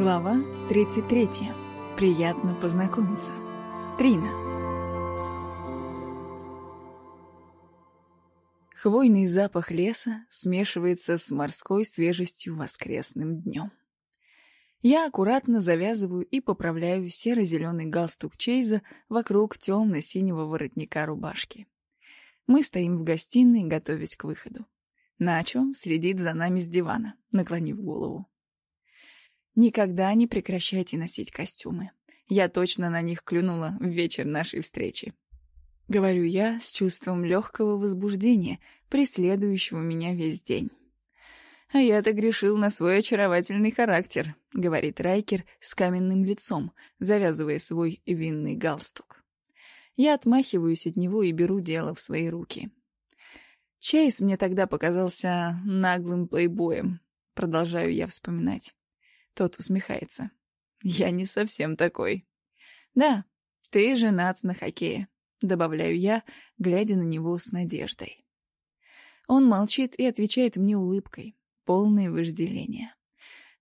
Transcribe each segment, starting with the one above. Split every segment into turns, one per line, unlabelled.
Глава 33. Приятно познакомиться. Трина. Хвойный запах леса смешивается с морской свежестью воскресным днем. Я аккуратно завязываю и поправляю серо-зеленый галстук Чейза вокруг темно-синего воротника рубашки. Мы стоим в гостиной, готовясь к выходу. Начо следит за нами с дивана, наклонив голову. Никогда не прекращайте носить костюмы. Я точно на них клюнула в вечер нашей встречи. Говорю я с чувством легкого возбуждения, преследующего меня весь день. «А я-то грешил на свой очаровательный характер», — говорит Райкер с каменным лицом, завязывая свой винный галстук. Я отмахиваюсь от него и беру дело в свои руки. Чейз мне тогда показался наглым плейбоем, продолжаю я вспоминать. Тот усмехается. Я не совсем такой. Да, ты женат на хоккее, добавляю я, глядя на него с надеждой. Он молчит и отвечает мне улыбкой, полной вожделения.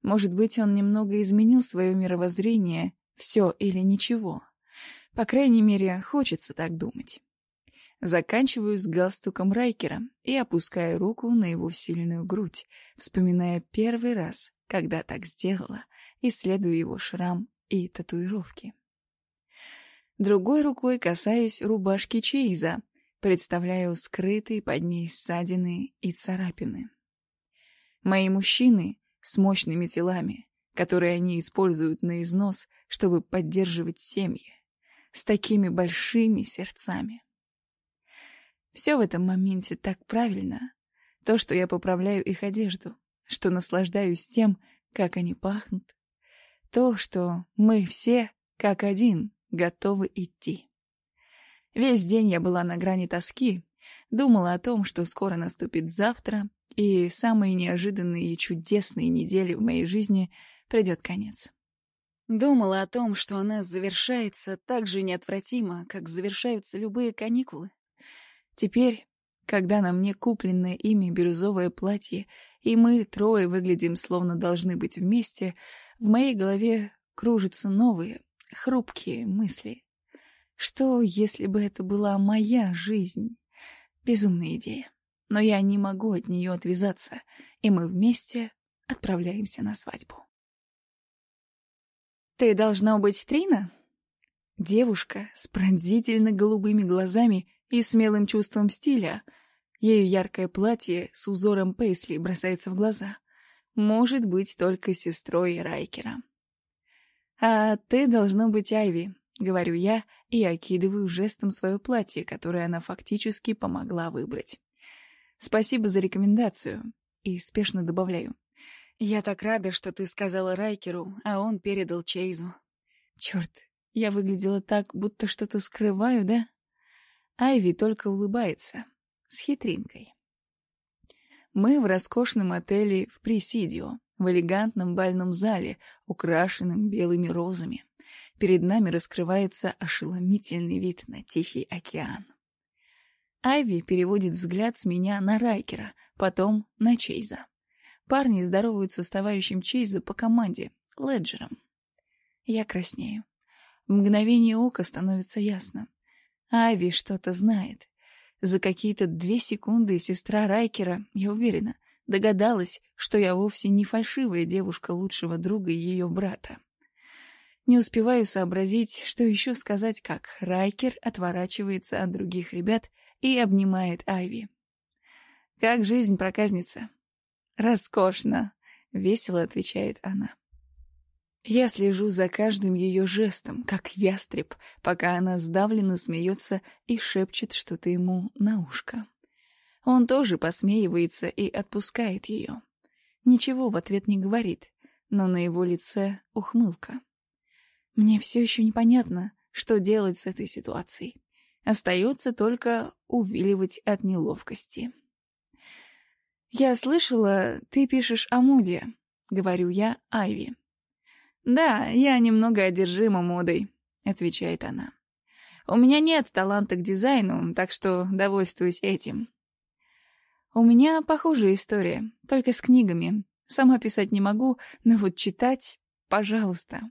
Может быть, он немного изменил свое мировоззрение «все или ничего». По крайней мере, хочется так думать. Заканчиваю с галстуком Райкера и опускаю руку на его сильную грудь, вспоминая первый раз, когда так сделала, исследую его шрам и татуировки. Другой рукой касаюсь рубашки Чейза, представляю скрытые под ней ссадины и царапины. Мои мужчины с мощными телами, которые они используют на износ, чтобы поддерживать семьи, с такими большими сердцами. Все в этом моменте так правильно, то, что я поправляю их одежду, что наслаждаюсь тем, как они пахнут. То, что мы все, как один, готовы идти. Весь день я была на грани тоски, думала о том, что скоро наступит завтра, и самые неожиданные и чудесные недели в моей жизни придет конец. Думала о том, что она завершается так же неотвратимо, как завершаются любые каникулы. Теперь, когда на мне купленное ими бирюзовое платье и мы трое выглядим, словно должны быть вместе, в моей голове кружатся новые, хрупкие мысли. Что, если бы это была моя жизнь? Безумная идея. Но я не могу от нее отвязаться, и мы вместе отправляемся на свадьбу. «Ты должна быть Трина?» Девушка с пронзительно голубыми глазами и смелым чувством стиля — ее яркое платье с узором пейсли бросается в глаза. Может быть только сестрой Райкера. «А ты должно быть Айви», — говорю я и окидываю жестом свое платье, которое она фактически помогла выбрать. «Спасибо за рекомендацию», и спешно добавляю. «Я так рада, что ты сказала Райкеру, а он передал Чейзу». «Черт, я выглядела так, будто что-то скрываю, да?» Айви только улыбается, с хитринкой. Мы в роскошном отеле в Пресидио, в элегантном бальном зале, украшенном белыми розами. Перед нами раскрывается ошеломительный вид на Тихий океан. Айви переводит взгляд с меня на Райкера, потом на Чейза. Парни здороваются с товарищем Чейза по команде, Леджером. Я краснею. В мгновение ока становится ясно. Айви что-то знает. За какие-то две секунды сестра Райкера, я уверена, догадалась, что я вовсе не фальшивая девушка лучшего друга ее брата. Не успеваю сообразить, что еще сказать, как Райкер отворачивается от других ребят и обнимает Айви. «Как жизнь, проказница?» «Роскошно», — весело отвечает она. Я слежу за каждым ее жестом, как ястреб, пока она сдавленно смеется и шепчет что-то ему на ушко. Он тоже посмеивается и отпускает ее. Ничего в ответ не говорит, но на его лице ухмылка. Мне все еще непонятно, что делать с этой ситуацией. Остается только увиливать от неловкости. «Я слышала, ты пишешь о моде», — говорю я Айви. «Да, я немного одержима модой», — отвечает она. «У меня нет таланта к дизайну, так что довольствуюсь этим». «У меня похожая история, только с книгами. Сама писать не могу, но вот читать пожалуйста.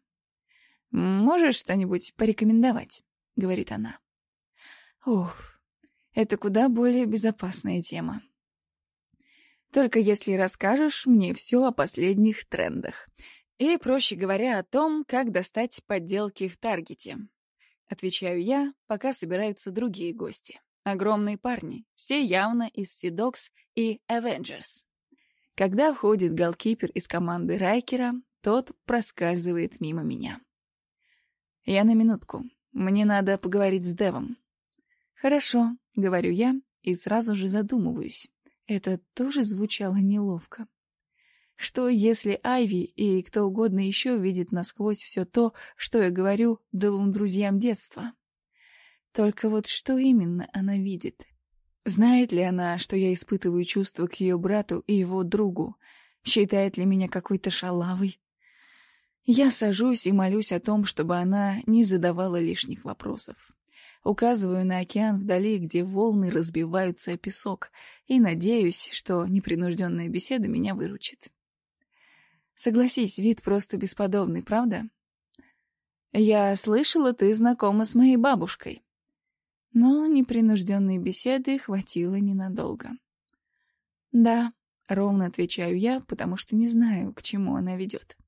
Можешь что-нибудь порекомендовать?» — говорит она. «Ух, это куда более безопасная тема. Только если расскажешь мне все о последних трендах. Или, проще говоря, о том, как достать подделки в Таргете. Отвечаю я, пока собираются другие гости. Огромные парни, все явно из Сидокс и Avengers. Когда входит голкипер из команды Райкера, тот проскальзывает мимо меня. Я на минутку. Мне надо поговорить с Девом. Хорошо, говорю я и сразу же задумываюсь. Это тоже звучало неловко. Что, если Айви и кто угодно еще видит насквозь все то, что я говорю двум друзьям детства? Только вот что именно она видит? Знает ли она, что я испытываю чувства к ее брату и его другу? Считает ли меня какой-то шалавой? Я сажусь и молюсь о том, чтобы она не задавала лишних вопросов. Указываю на океан вдали, где волны разбиваются о песок, и надеюсь, что непринужденная беседа меня выручит. Согласись, вид просто бесподобный, правда? Я слышала, ты знакома с моей бабушкой. Но непринужденной беседы хватило ненадолго. Да, ровно отвечаю я, потому что не знаю, к чему она ведет.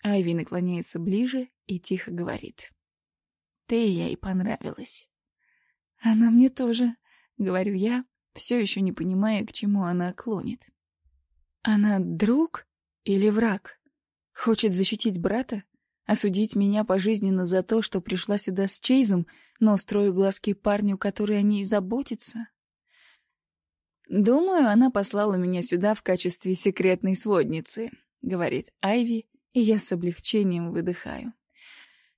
Айви наклоняется ближе и тихо говорит. «Ты ей понравилась». «Она мне тоже», — говорю я, все еще не понимая, к чему она клонит. «Она друг или враг? Хочет защитить брата? Осудить меня пожизненно за то, что пришла сюда с Чейзом, но строю глазки парню, который о ней заботится?» «Думаю, она послала меня сюда в качестве секретной сводницы», — говорит Айви, и я с облегчением выдыхаю.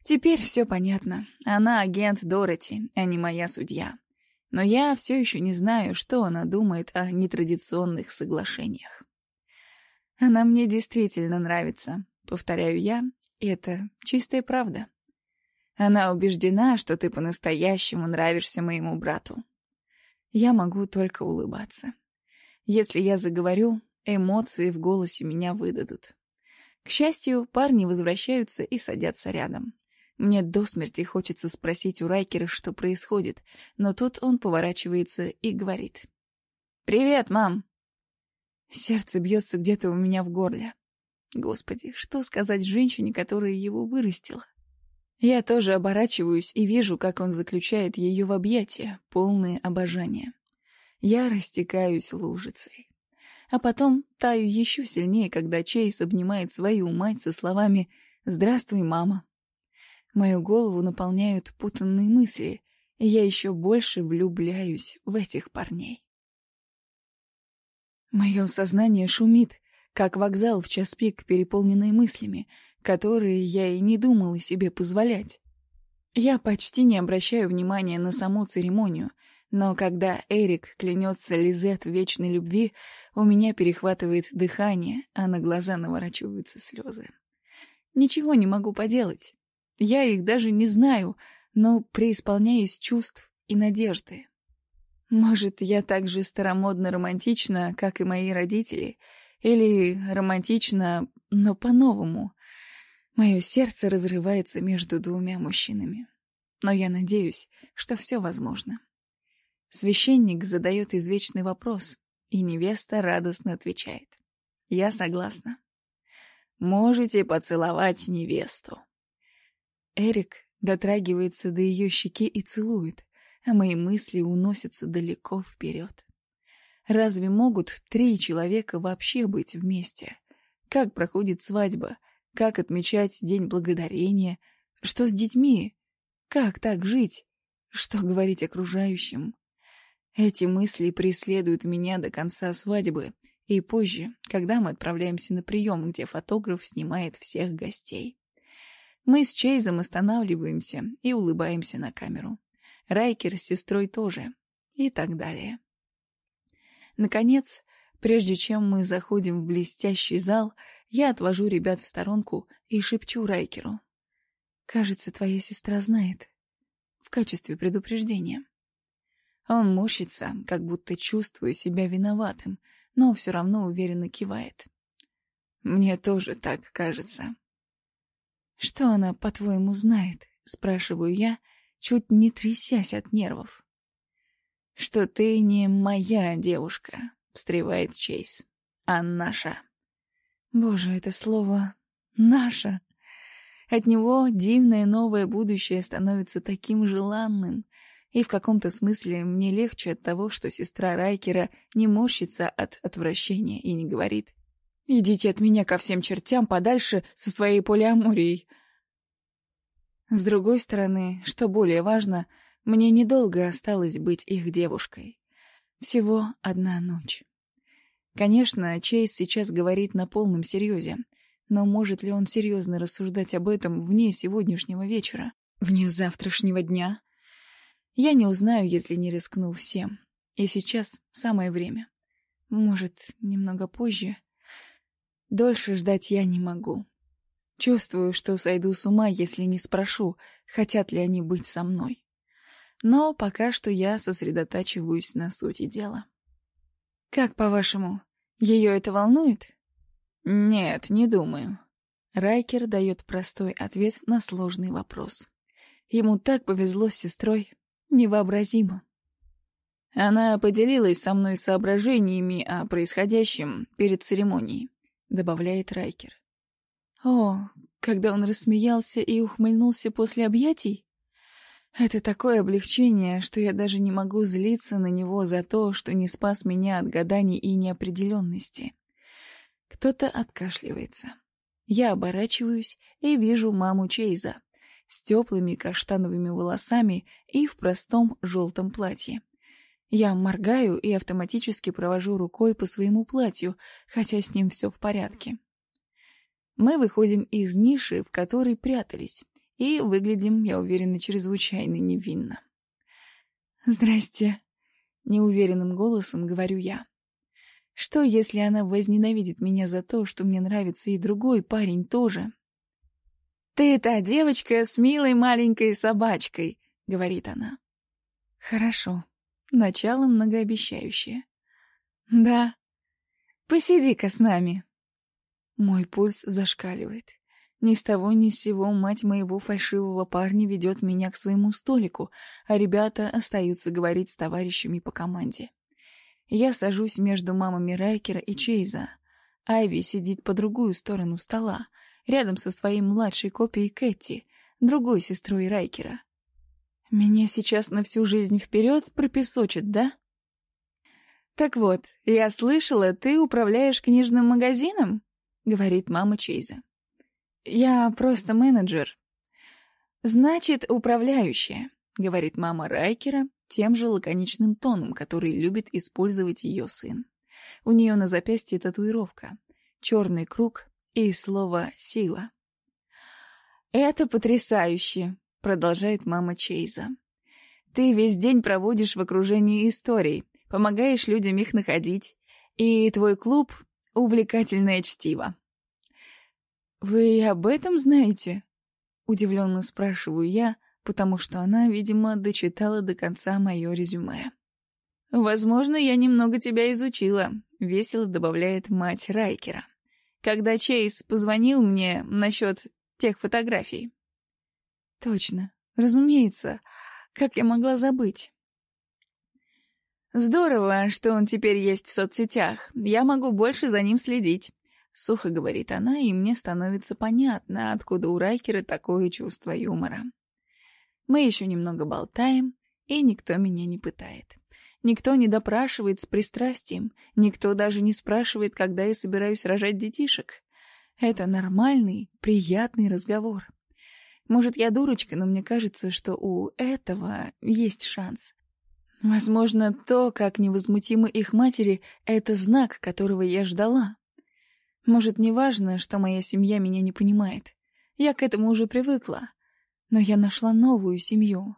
Теперь все понятно. Она агент Дороти, а не моя судья. Но я все еще не знаю, что она думает о нетрадиционных соглашениях. Она мне действительно нравится, повторяю я, и это чистая правда. Она убеждена, что ты по-настоящему нравишься моему брату. Я могу только улыбаться. Если я заговорю, эмоции в голосе меня выдадут. К счастью, парни возвращаются и садятся рядом. Мне до смерти хочется спросить у Райкера, что происходит, но тут он поворачивается и говорит. «Привет, мам!» Сердце бьется где-то у меня в горле. Господи, что сказать женщине, которая его вырастила? Я тоже оборачиваюсь и вижу, как он заключает ее в объятия, полные обожания. Я растекаюсь лужицей а потом таю еще сильнее, когда Чейз обнимает свою мать со словами «Здравствуй, мама». Мою голову наполняют путанные мысли, и я еще больше влюбляюсь в этих парней. Мое сознание шумит, как вокзал в час пик, переполненный мыслями, которые я и не думала себе позволять. Я почти не обращаю внимания на саму церемонию, но когда Эрик клянется Лизет в вечной любви, у меня перехватывает дыхание, а на глаза наворачиваются слезы. Ничего не могу поделать. Я их даже не знаю, но преисполняюсь чувств и надежды. Может, я так же старомодно-романтична, как и мои родители, или романтична, но по-новому. Мое сердце разрывается между двумя мужчинами. Но я надеюсь, что все возможно. Священник задает извечный вопрос, и невеста радостно отвечает. «Я согласна». «Можете поцеловать невесту». Эрик дотрагивается до ее щеки и целует, а мои мысли уносятся далеко вперед. Разве могут три человека вообще быть вместе? Как проходит свадьба? Как отмечать День Благодарения? Что с детьми? Как так жить? Что говорить окружающим? Эти мысли преследуют меня до конца свадьбы и позже, когда мы отправляемся на прием, где фотограф снимает всех гостей. Мы с Чейзом останавливаемся и улыбаемся на камеру. Райкер с сестрой тоже. И так далее. Наконец, прежде чем мы заходим в блестящий зал, я отвожу ребят в сторонку и шепчу Райкеру. «Кажется, твоя сестра знает. В качестве предупреждения». Он морщится, как будто чувствуя себя виноватым, но все равно уверенно кивает. Мне тоже так кажется. «Что она, по-твоему, знает?» — спрашиваю я, чуть не трясясь от нервов. «Что ты не моя девушка», — встревает Чейз, — «а наша». Боже, это слово «наша». От него дивное новое будущее становится таким желанным, и в каком-то смысле мне легче от того, что сестра Райкера не морщится от отвращения и не говорит «Идите от меня ко всем чертям подальше со своей полиаморией». С другой стороны, что более важно, мне недолго осталось быть их девушкой. Всего одна ночь. Конечно, Чейз сейчас говорит на полном серьезе, но может ли он серьезно рассуждать об этом вне сегодняшнего вечера, вне завтрашнего дня? Я не узнаю, если не рискну всем. И сейчас самое время. Может, немного позже. Дольше ждать я не могу. Чувствую, что сойду с ума, если не спрошу, хотят ли они быть со мной. Но пока что я сосредотачиваюсь на сути дела. «Как, по-вашему, ее это волнует?» «Нет, не думаю». Райкер дает простой ответ на сложный вопрос. Ему так повезло с сестрой. Невообразимо. Она поделилась со мной соображениями о происходящем перед церемонией, добавляет Райкер. О, когда он рассмеялся и ухмыльнулся после объятий? Это такое облегчение, что я даже не могу злиться на него за то, что не спас меня от гаданий и неопределенности. Кто-то откашливается. Я оборачиваюсь и вижу маму Чейза с теплыми каштановыми волосами и в простом желтом платье. Я моргаю и автоматически провожу рукой по своему платью, хотя с ним все в порядке. Мы выходим из ниши, в которой прятались, и выглядим, я уверена, чрезвычайно невинно. «Здрасте», — неуверенным голосом говорю я. Что, если она возненавидит меня за то, что мне нравится и другой парень тоже? «Ты та девочка с милой маленькой собачкой», — говорит она. «Хорошо. Начало многообещающее». «Да. Посиди-ка с нами». Мой пульс зашкаливает. Ни с того ни с сего мать моего фальшивого парня ведет меня к своему столику, а ребята остаются говорить с товарищами по команде. Я сажусь между мамами Райкера и Чейза. Айви сидит по другую сторону стола, рядом со своей младшей копией Кэти, другой сестрой Райкера. Меня сейчас на всю жизнь вперед пропесочат, да? Так вот, я слышала, ты управляешь книжным магазином? Говорит мама Чейза. Я просто менеджер. Значит, управляющая, говорит мама Райкера, тем же лаконичным тоном, который любит использовать ее сын. У нее на запястье татуировка, черный круг и слово «сила». «Это потрясающе», — продолжает мама Чейза. «Ты весь день проводишь в окружении историй, помогаешь людям их находить, и твой клуб — увлекательное чтиво». «Вы об этом знаете?» — удивленно спрашиваю я, — потому что она, видимо, дочитала до конца мое резюме. «Возможно, я немного тебя изучила», — весело добавляет мать Райкера. «Когда Чейз позвонил мне насчет тех фотографий». «Точно, разумеется. Как я могла забыть?» «Здорово, что он теперь есть в соцсетях. Я могу больше за ним следить», — сухо говорит она, и мне становится понятно, откуда у Райкера такое чувство юмора. Мы еще немного болтаем, и никто меня не пытает. Никто не допрашивает с пристрастием, никто даже не спрашивает, когда я собираюсь рожать детишек. Это нормальный, приятный разговор. Может, я дурочка, но мне кажется, что у этого есть шанс. Возможно, то, как невозмутимы их матери, это знак, которого я ждала. Может, не важно, что моя семья меня не понимает. Я к этому уже привыкла. Но я нашла новую семью.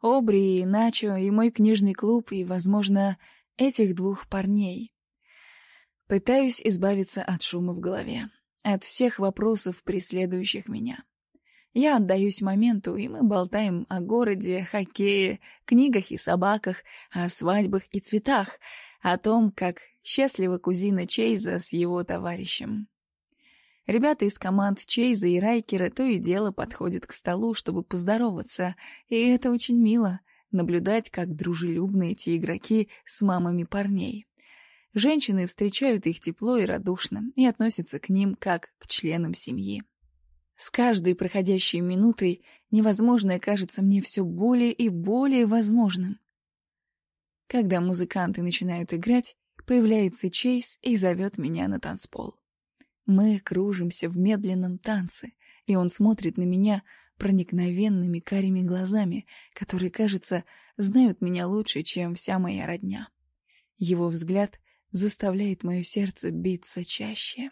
Обри, и Начо, и мой книжный клуб, и, возможно, этих двух парней. Пытаюсь избавиться от шума в голове, от всех вопросов, преследующих меня. Я отдаюсь моменту, и мы болтаем о городе, хоккее, книгах и собаках, о свадьбах и цветах, о том, как счастлива кузина Чейза с его товарищем. Ребята из команд Чейза и Райкера то и дело подходят к столу, чтобы поздороваться, и это очень мило — наблюдать, как дружелюбны эти игроки с мамами парней. Женщины встречают их тепло и радушно и относятся к ним как к членам семьи. С каждой проходящей минутой невозможное кажется мне все более и более возможным. Когда музыканты начинают играть, появляется Чейз и зовет меня на танцпол. Мы кружимся в медленном танце, и он смотрит на меня проникновенными карими глазами, которые, кажется, знают меня лучше, чем вся моя родня. Его взгляд заставляет мое сердце биться чаще.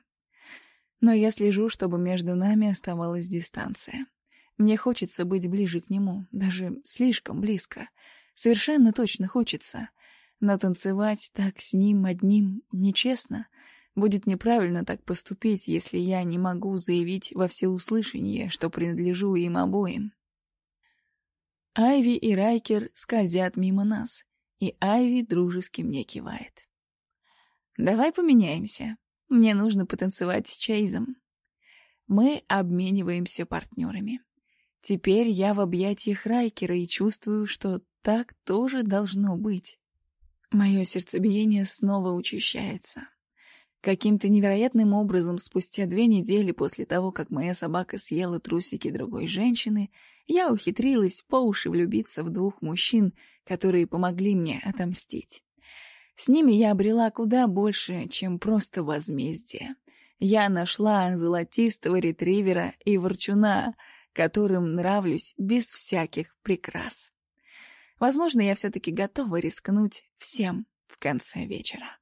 Но я слежу, чтобы между нами оставалась дистанция. Мне хочется быть ближе к нему, даже слишком близко. Совершенно точно хочется. Но танцевать так с ним одним нечестно. Будет неправильно так поступить, если я не могу заявить во всеуслышание, что принадлежу им обоим. Айви и Райкер скользят мимо нас, и Айви дружески мне кивает. «Давай поменяемся. Мне нужно потанцевать с Чейзом». Мы обмениваемся партнерами. Теперь я в объятиях Райкера и чувствую, что так тоже должно быть. Мое сердцебиение снова учащается. Каким-то невероятным образом спустя две недели после того, как моя собака съела трусики другой женщины, я ухитрилась по уши влюбиться в двух мужчин, которые помогли мне отомстить. С ними я обрела куда больше, чем просто возмездие. Я нашла золотистого ретривера и ворчуна, которым нравлюсь без всяких прикрас. Возможно, я все-таки готова рискнуть всем в конце вечера.